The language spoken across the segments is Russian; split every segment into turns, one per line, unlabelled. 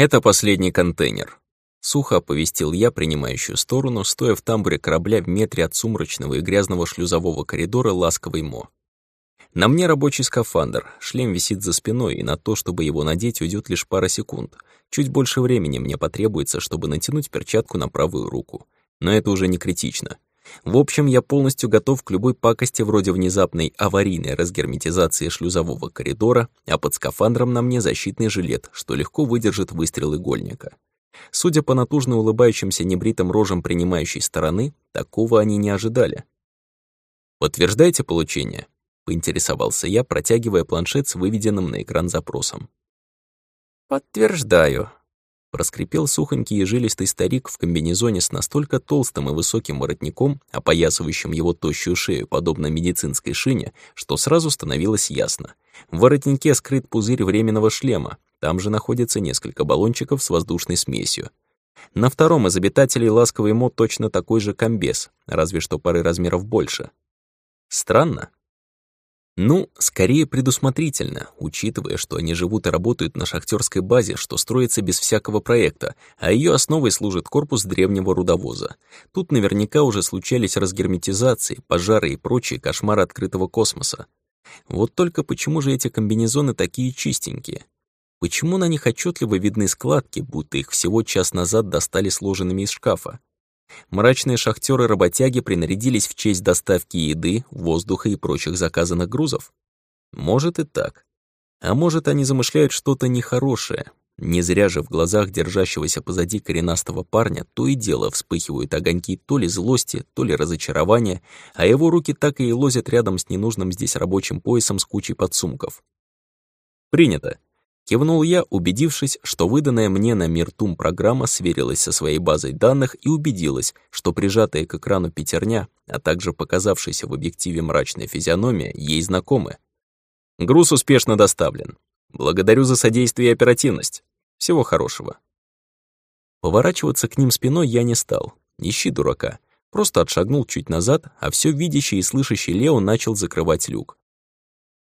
«Это последний контейнер», — сухо оповестил я принимающую сторону, стоя в тамбуре корабля в метре от сумрачного и грязного шлюзового коридора ласковый мо. На мне рабочий скафандр, шлем висит за спиной, и на то, чтобы его надеть, уйдет лишь пара секунд. Чуть больше времени мне потребуется, чтобы натянуть перчатку на правую руку. Но это уже не критично. В общем, я полностью готов к любой пакости вроде внезапной аварийной разгерметизации шлюзового коридора, а под скафандром на мне защитный жилет, что легко выдержит выстрел игольника. Судя по натужно улыбающимся небритым рожам принимающей стороны, такого они не ожидали. «Подтверждаете получение?» — поинтересовался я, протягивая планшет с выведенным на экран запросом.
«Подтверждаю», —
проскрипел сухонький и жилистый старик в комбинезоне с настолько толстым и высоким воротником, опоясывающим его тощую шею, подобно медицинской шине, что сразу становилось ясно. В воротнике скрыт пузырь временного шлема, там же находится несколько баллончиков с воздушной смесью. На втором из обитателей ласковый мод точно такой же комбез, разве что пары размеров больше. Странно, ну, скорее предусмотрительно, учитывая, что они живут и работают на шахтерской базе, что строится без всякого проекта, а ее основой служит корпус древнего рудовоза. Тут наверняка уже случались разгерметизации, пожары и прочие кошмары открытого космоса. Вот только почему же эти комбинезоны такие чистенькие? Почему на них отчетливо видны складки, будто их всего час назад достали сложенными из шкафа? Мрачные шахтеры-работяги принарядились в честь доставки еды, воздуха и прочих заказанных грузов? Может и так. А может, они замышляют что-то нехорошее. Не зря же в глазах держащегося позади коренастого парня то и дело вспыхивают огоньки то ли злости, то ли разочарования, а его руки так и лозят рядом с ненужным здесь рабочим поясом с кучей подсумков. «Принято», Кивнул я, убедившись, что выданная мне на Миртум программа сверилась со своей базой данных и убедилась, что прижатая к экрану пятерня, а также показавшаяся в объективе мрачная физиономия, ей знакомы. Груз успешно доставлен. Благодарю за содействие и оперативность. Всего хорошего. Поворачиваться к ним спиной я не стал. Ищи дурака. Просто отшагнул чуть назад, а все видящий и слышащий Лео начал закрывать люк.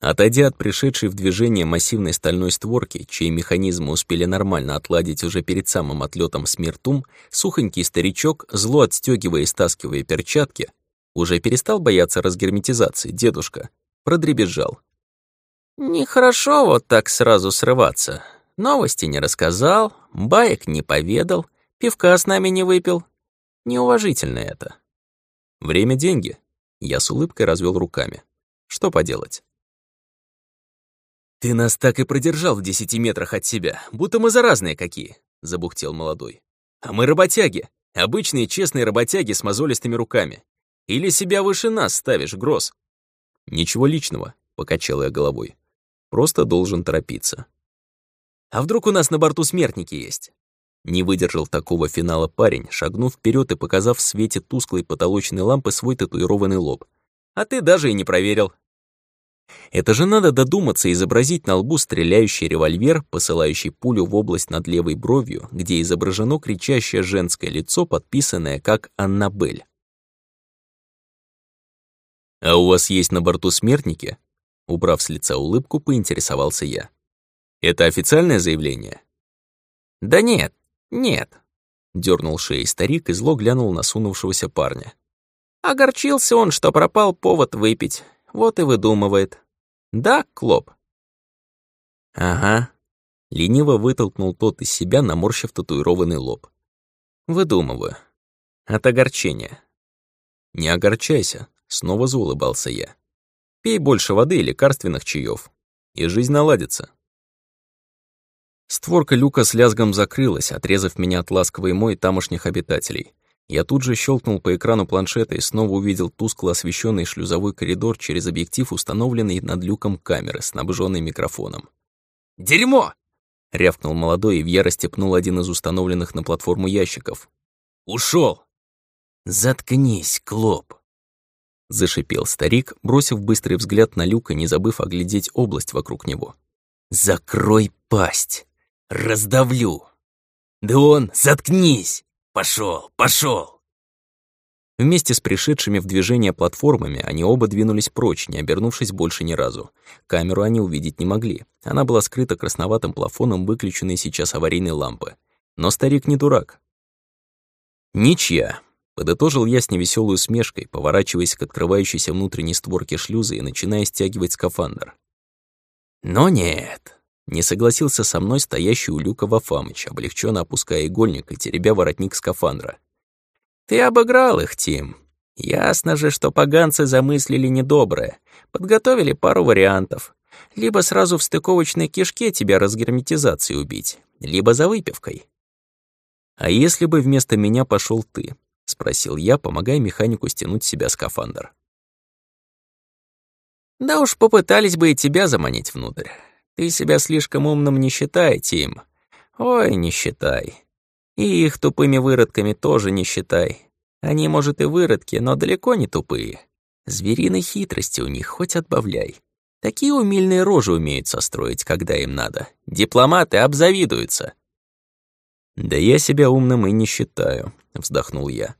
Отойдя от пришедшей в движение массивной стальной створки, чьи механизмы успели нормально отладить уже перед самым отлетом с Миртум, сухонький старичок, зло отстегивая и стаскивая перчатки, уже перестал бояться разгерметизации, дедушка, продребезжал.
«Нехорошо вот так сразу срываться. Новости не рассказал, баек не поведал, пивка с нами не выпил. Неуважительно это».
«Время — деньги». Я с улыбкой развел руками. «Что поделать?»
«Ты нас так и продержал в десяти метрах от себя, будто мы заразные какие», — забухтел молодой. «А мы работяги, обычные честные работяги с мозолистыми руками. Или себя выше нас ставишь, Гроз?»
«Ничего личного», — покачал я головой. «Просто должен торопиться».
«А вдруг у нас на борту смертники есть?»
Не выдержал такого финала парень, шагнув вперед и показав в свете тусклой потолочной лампы свой татуированный лоб.
«А ты даже и не проверил.
Это же надо додуматься изобразить на лбу стреляющий револьвер, посылающий пулю в область над левой бровью, где изображено кричащее женское лицо, подписанное как Аннабель. «А у вас есть на борту смертники?» Убрав с лица улыбку, поинтересовался я. «Это официальное заявление?»
«Да нет, нет», —
дернул шеей старик и зло глянул на сунувшегося парня.
Огорчился он, что пропал повод выпить, вот и выдумывает. Да, Клоп?»
«Ага», — лениво вытолкнул тот из себя, наморщив татуированный лоб. «Выдумываю. От огорчения». «Не огорчайся», — снова заулыбался я. «Пей больше воды и лекарственных чаев, и жизнь наладится». Створка люка с лязгом закрылась, отрезав меня от ласковой мой тамошних обитателей. Я тут же щелкнул по экрану планшета и снова увидел тускло освещенный шлюзовой коридор через объектив, установленный над люком камеры, снабженный микрофоном.
«Дерьмо!»
— рявкнул молодой и в ярости пнул один из установленных на платформу ящиков.
«Ушел!»
«Заткнись, Клоп!»
Зашипел старик, бросив быстрый взгляд на люк и не забыв оглядеть область вокруг него.
«Закрой пасть! Раздавлю!»
«Да он, заткнись!» Пошел, пошел.
Вместе с пришедшими в движение платформами они оба двинулись прочь, не обернувшись больше ни разу. Камеру они увидеть не могли. Она была скрыта красноватым плафоном выключенной сейчас аварийной лампы. Но старик не дурак. «Ничья», — подытожил я с невеселой усмешкой, поворачиваясь к открывающейся внутренней створке шлюза и начиная стягивать скафандр. «Но нет», — не согласился со мной стоящий у люка Вафамыч, облегченно опуская игольник и теребя воротник скафандра. Ты обыграл их, Тим. Ясно же, что поганцы замыслили недоброе. Подготовили пару вариантов. Либо сразу в стыковочной кишке тебя разгерметизацией убить, либо за выпивкой. «А если бы вместо меня пошел ты?» — спросил я, помогая механику стянуть с себя скафандр.
«Да уж попытались бы и тебя заманить внутрь. Ты себя слишком умным не считай, Тим. Ой, не считай. И их тупыми выродками тоже не считай. Они, может, и выродки, но далеко не тупые. Звериной хитрости у них хоть отбавляй. Такие умильные рожи умеют состроить, когда им надо. Дипломаты обзавидуются.
«Да я себя умным и не считаю», — вздохнул я.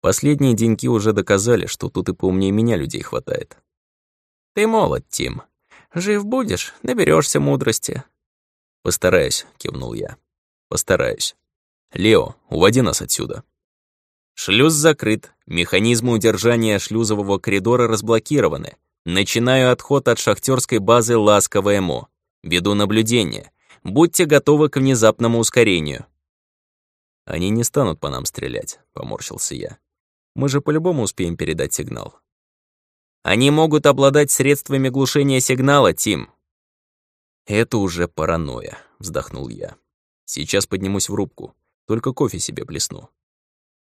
«Последние деньки уже доказали, что тут и поумнее меня людей хватает».
«Ты молод, Тим. Жив будешь, наберешься мудрости».
«Постараюсь», — кивнул я. «Постараюсь». «Лео, уводи нас отсюда».
Шлюз закрыт, механизмы удержания шлюзового коридора разблокированы. Начинаю отход от шахтерской базы «Ласковое МО». Веду наблюдение. Будьте готовы к внезапному ускорению.
«Они не станут по нам стрелять», — поморщился я. «Мы же по-любому успеем передать сигнал».
«Они могут обладать средствами глушения сигнала, Тим».
«Это уже паранойя», — вздохнул я. «Сейчас поднимусь в рубку. Только кофе себе плесну.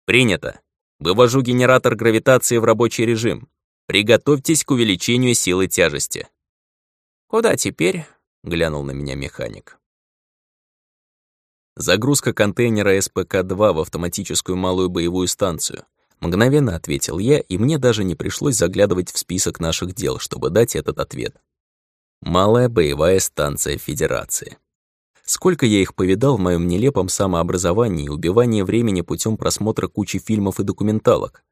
Принято. Вывожу генератор гравитации в рабочий режим. Приготовьтесь к увеличению силы тяжести.
Куда теперь?
Глянул на меня механик. Загрузка контейнера СПК-2 в автоматическую малую боевую станцию. Мгновенно ответил я, и мне даже не пришлось заглядывать в список наших дел, чтобы дать этот ответ. Малая боевая станция Федерации. Сколько я их повидал в моем нелепом самообразовании и убивании времени путем просмотра кучи фильмов и документалок.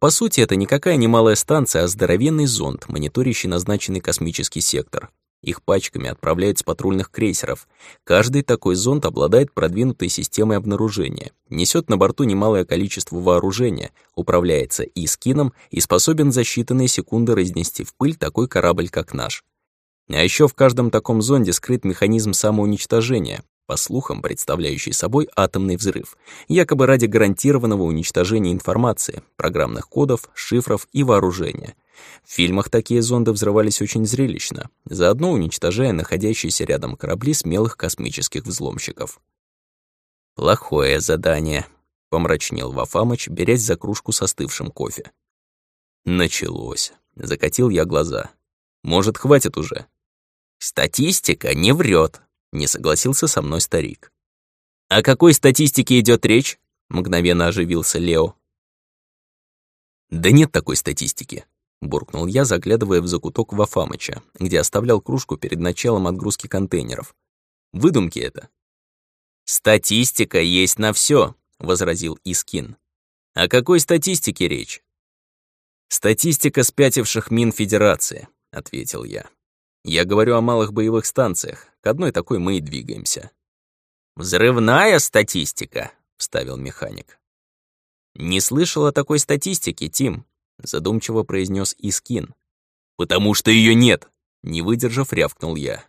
По сути, это никакая не малая станция, а здоровенный зонд, мониторящий назначенный космический сектор. Их пачками отправляют с патрульных крейсеров. Каждый такой зонд обладает продвинутой системой обнаружения, несет на борту немалое количество вооружения, управляется и скином и способен за считанные секунды разнести в пыль такой корабль, как наш. А еще в каждом таком зонде скрыт механизм самоуничтожения, по слухам, представляющий собой атомный взрыв, якобы ради гарантированного уничтожения информации, программных кодов, шифров и вооружения. В фильмах такие зонды взрывались очень зрелищно, заодно уничтожая находящиеся рядом корабли смелых космических взломщиков. «Плохое задание», — помрачнел Вафамыч, берясь за кружку с остывшим кофе. «Началось», — закатил я глаза. «Может, хватит уже?»
«Статистика не врет», — не согласился со мной старик.
«О какой статистике идет речь?» — мгновенно оживился Лео.
«Да нет такой статистики», — буркнул я, заглядывая в закуток Вафамыча, где оставлял кружку перед началом отгрузки контейнеров. «Выдумки это».
«Статистика есть на все, возразил Искин. «О какой статистике речь?»
«Статистика спятивших мин Федерации», — ответил я. Я говорю о малых боевых станциях. К одной такой мы и двигаемся.
«Взрывная статистика», — вставил механик.
«Не слышал о такой статистике, Тим», — задумчиво произнес Искин.
«Потому что ее нет», — не выдержав, рявкнул я.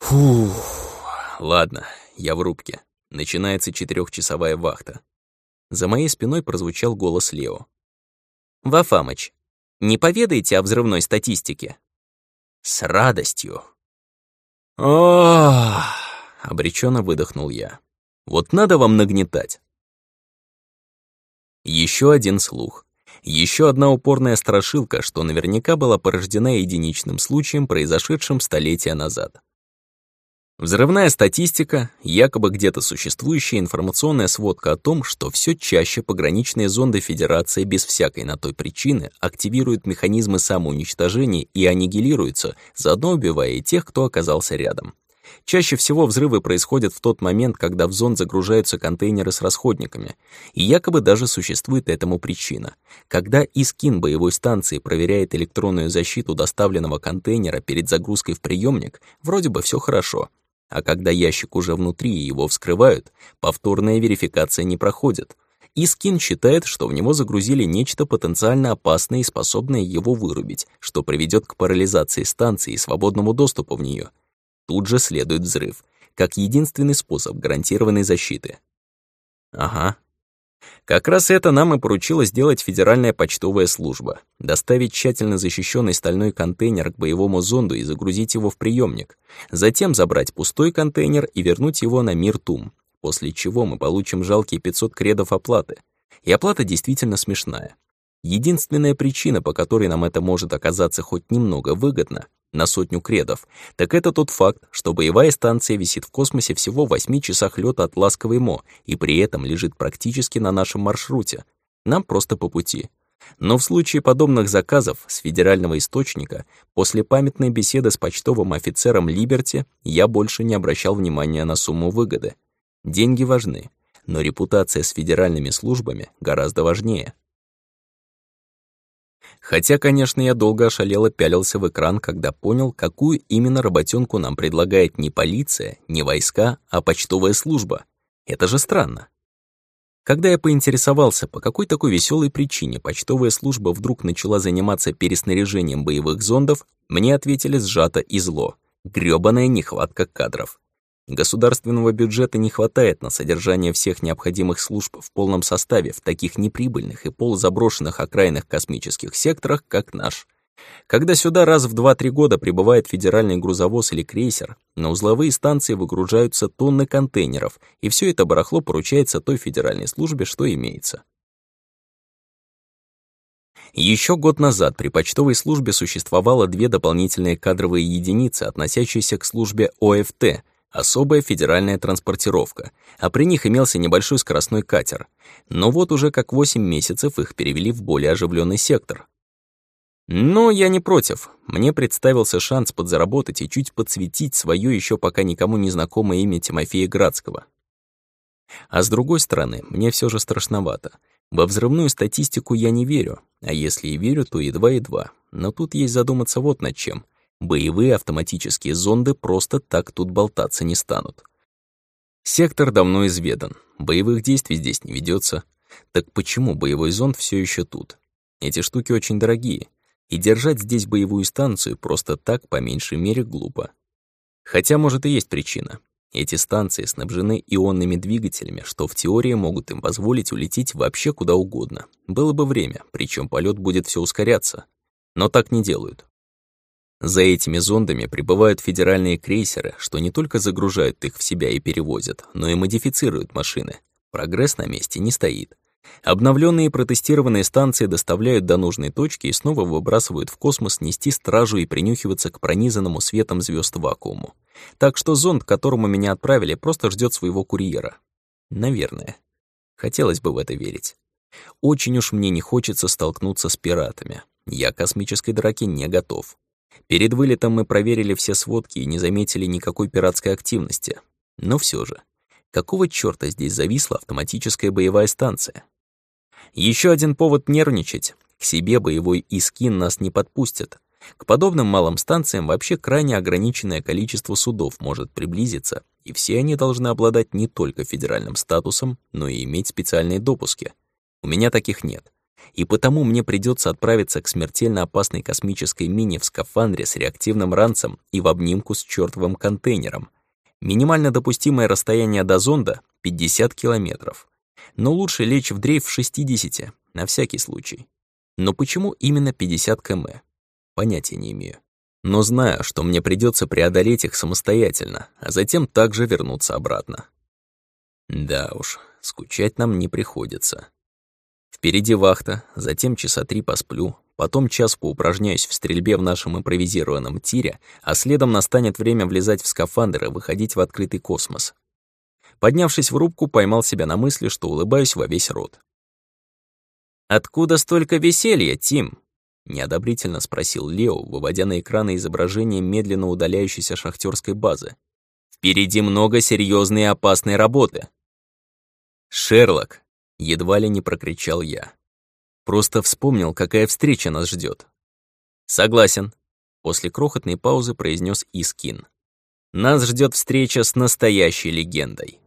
Фух, ладно, я в рубке. Начинается четырехчасовая вахта. За моей спиной прозвучал голос Лео.
«Вафамыч, не поведайте о взрывной статистике?»
С радостью. Ох, обреченно выдохнул я. Вот надо вам нагнетать. Еще один слух. Еще одна упорная страшилка, что наверняка была порождена единичным случаем, произошедшим столетия назад. Взрывная статистика, якобы где-то существующая информационная сводка о том, что все чаще пограничные зонды Федерации без всякой на той причины активируют механизмы самоуничтожения и аннигилируются, заодно убивая и тех, кто оказался рядом. Чаще всего взрывы происходят в тот момент, когда в зонд загружаются контейнеры с расходниками, и якобы даже существует этому причина. Когда Искин боевой станции проверяет электронную защиту доставленного контейнера перед загрузкой в приемник, вроде бы все хорошо. А когда ящик уже внутри и его вскрывают, повторная верификация не проходит. Искин считает, что в него загрузили нечто потенциально опасное и способное его вырубить, что приведет к парализации станции и свободному доступу в нее. Тут же следует взрыв, как единственный способ гарантированной защиты. Ага. Как раз это нам и поручила сделать Федеральная почтовая служба. Доставить тщательно защищенный стальной контейнер к боевому зонду и загрузить его в приемник. Затем забрать пустой контейнер и вернуть его на мир Тум, после чего мы получим жалкие 500 кредов оплаты. И оплата действительно смешная. Единственная причина, по которой нам это может оказаться хоть немного выгодно, на сотню кредов, так это тот факт, что боевая станция висит в космосе всего в 8 часах лёта от Ласковой Мо и при этом лежит практически на нашем маршруте. Нам просто по пути. Но в случае подобных заказов с федерального источника, после памятной беседы с почтовым офицером Либерти, я больше не обращал внимания на сумму выгоды. Деньги важны, но репутация с федеральными службами гораздо важнее. Хотя, конечно, я долго ошалело пялился в экран, когда понял, какую именно работенку нам предлагает не полиция, не войска, а почтовая служба. Это же странно. Когда я поинтересовался, по какой такой веселой причине почтовая служба вдруг начала заниматься переснаряжением боевых зондов, мне ответили сжато и зло. грёбаная нехватка кадров. Государственного бюджета не хватает на содержание всех необходимых служб в полном составе в таких неприбыльных и полузаброшенных окраинных космических секторах, как наш. Когда сюда раз в 2-3 года прибывает федеральный грузовоз или крейсер, на узловые станции выгружаются тонны контейнеров, и все это барахло поручается той федеральной службе, что имеется. Еще год назад при почтовой службе существовало две дополнительные кадровые единицы, относящиеся к службе ОФТ — особая федеральная транспортировка, а при них имелся небольшой скоростной катер. Но вот уже как 8 месяцев их перевели в более оживленный сектор. Но я не против. Мне представился шанс подзаработать и чуть подсветить свое еще пока никому не знакомое имя Тимофея Градского. А с другой стороны, мне все же страшновато. Во взрывную статистику я не верю, а если и верю, то едва-едва. Но тут есть задуматься вот над чем — Боевые автоматические зонды просто так тут болтаться не станут. Сектор давно изведан, боевых действий здесь не ведется. Так почему боевой зонд все еще тут? Эти штуки очень дорогие, и держать здесь боевую станцию просто так, по меньшей мере, глупо. Хотя, может, и есть причина. Эти станции снабжены ионными двигателями, что в теории могут им позволить улететь вообще куда угодно. Было бы время, причем полет будет все ускоряться. Но так не делают. За этими зондами прибывают федеральные крейсеры, что не только загружают их в себя и перевозят, но и модифицируют машины. Прогресс на месте не стоит. Обновленные и протестированные станции доставляют до нужной точки и снова выбрасывают в космос нести стражу и принюхиваться к пронизанному светом звезд вакууму. Так что зонд, к которому меня отправили, просто ждет своего курьера. Наверное. Хотелось бы в это верить. Очень уж мне не хочется столкнуться с пиратами. Я к космической драке не готов. Перед вылетом мы проверили все сводки и не заметили никакой пиратской активности. Но все же, какого чёрта здесь зависла автоматическая боевая станция? Еще один повод нервничать. К себе боевой Искин нас не подпустят. К подобным малым станциям вообще крайне ограниченное количество судов может приблизиться, и все они должны обладать не только федеральным статусом, но и иметь специальные допуски. У меня таких нет и потому мне придется отправиться к смертельно опасной космической мине в скафандре с реактивным ранцем и в обнимку с чертовым контейнером. Минимально допустимое расстояние до зонда — 50 километров. Но лучше лечь в дрейф в 60, на всякий случай. Но почему именно 50 км? Понятия не имею. Но знаю, что мне придется преодолеть их самостоятельно, а затем также вернуться обратно. Да уж, скучать нам не приходится. Впереди вахта, затем часа три посплю, потом час поупражняюсь в стрельбе в нашем импровизированном тире, а следом настанет время влезать в скафандр и выходить в открытый космос. Поднявшись в рубку, поймал себя на мысли, что улыбаюсь во весь рот. «Откуда столько веселья, Тим?» — неодобрительно спросил Лео, выводя на экраны изображение медленно удаляющейся шахтерской базы.
Впереди много серьезной и опасной работы.
«Шерлок!» — едва ли не прокричал я. Просто вспомнил, какая встреча нас ждет.
«Согласен», —
после крохотной паузы произнес Искин. «Нас ждет встреча с настоящей легендой».